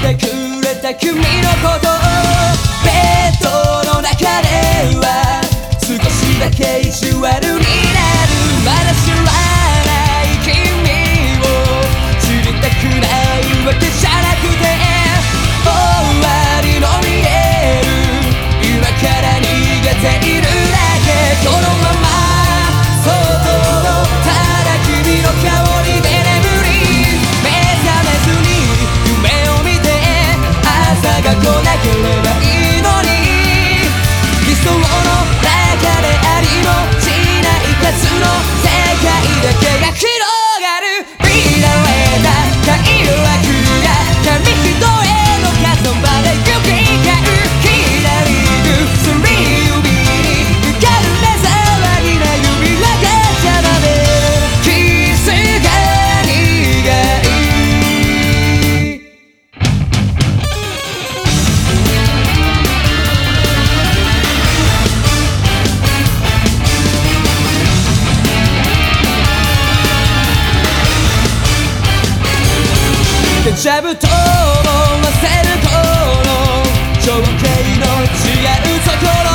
してくれた君のことをベッドの中では少しだけ意地悪になる。まだ知らない君を知りたくないわけじゃなくて。デジャブと思わせるこ情景の違うところ。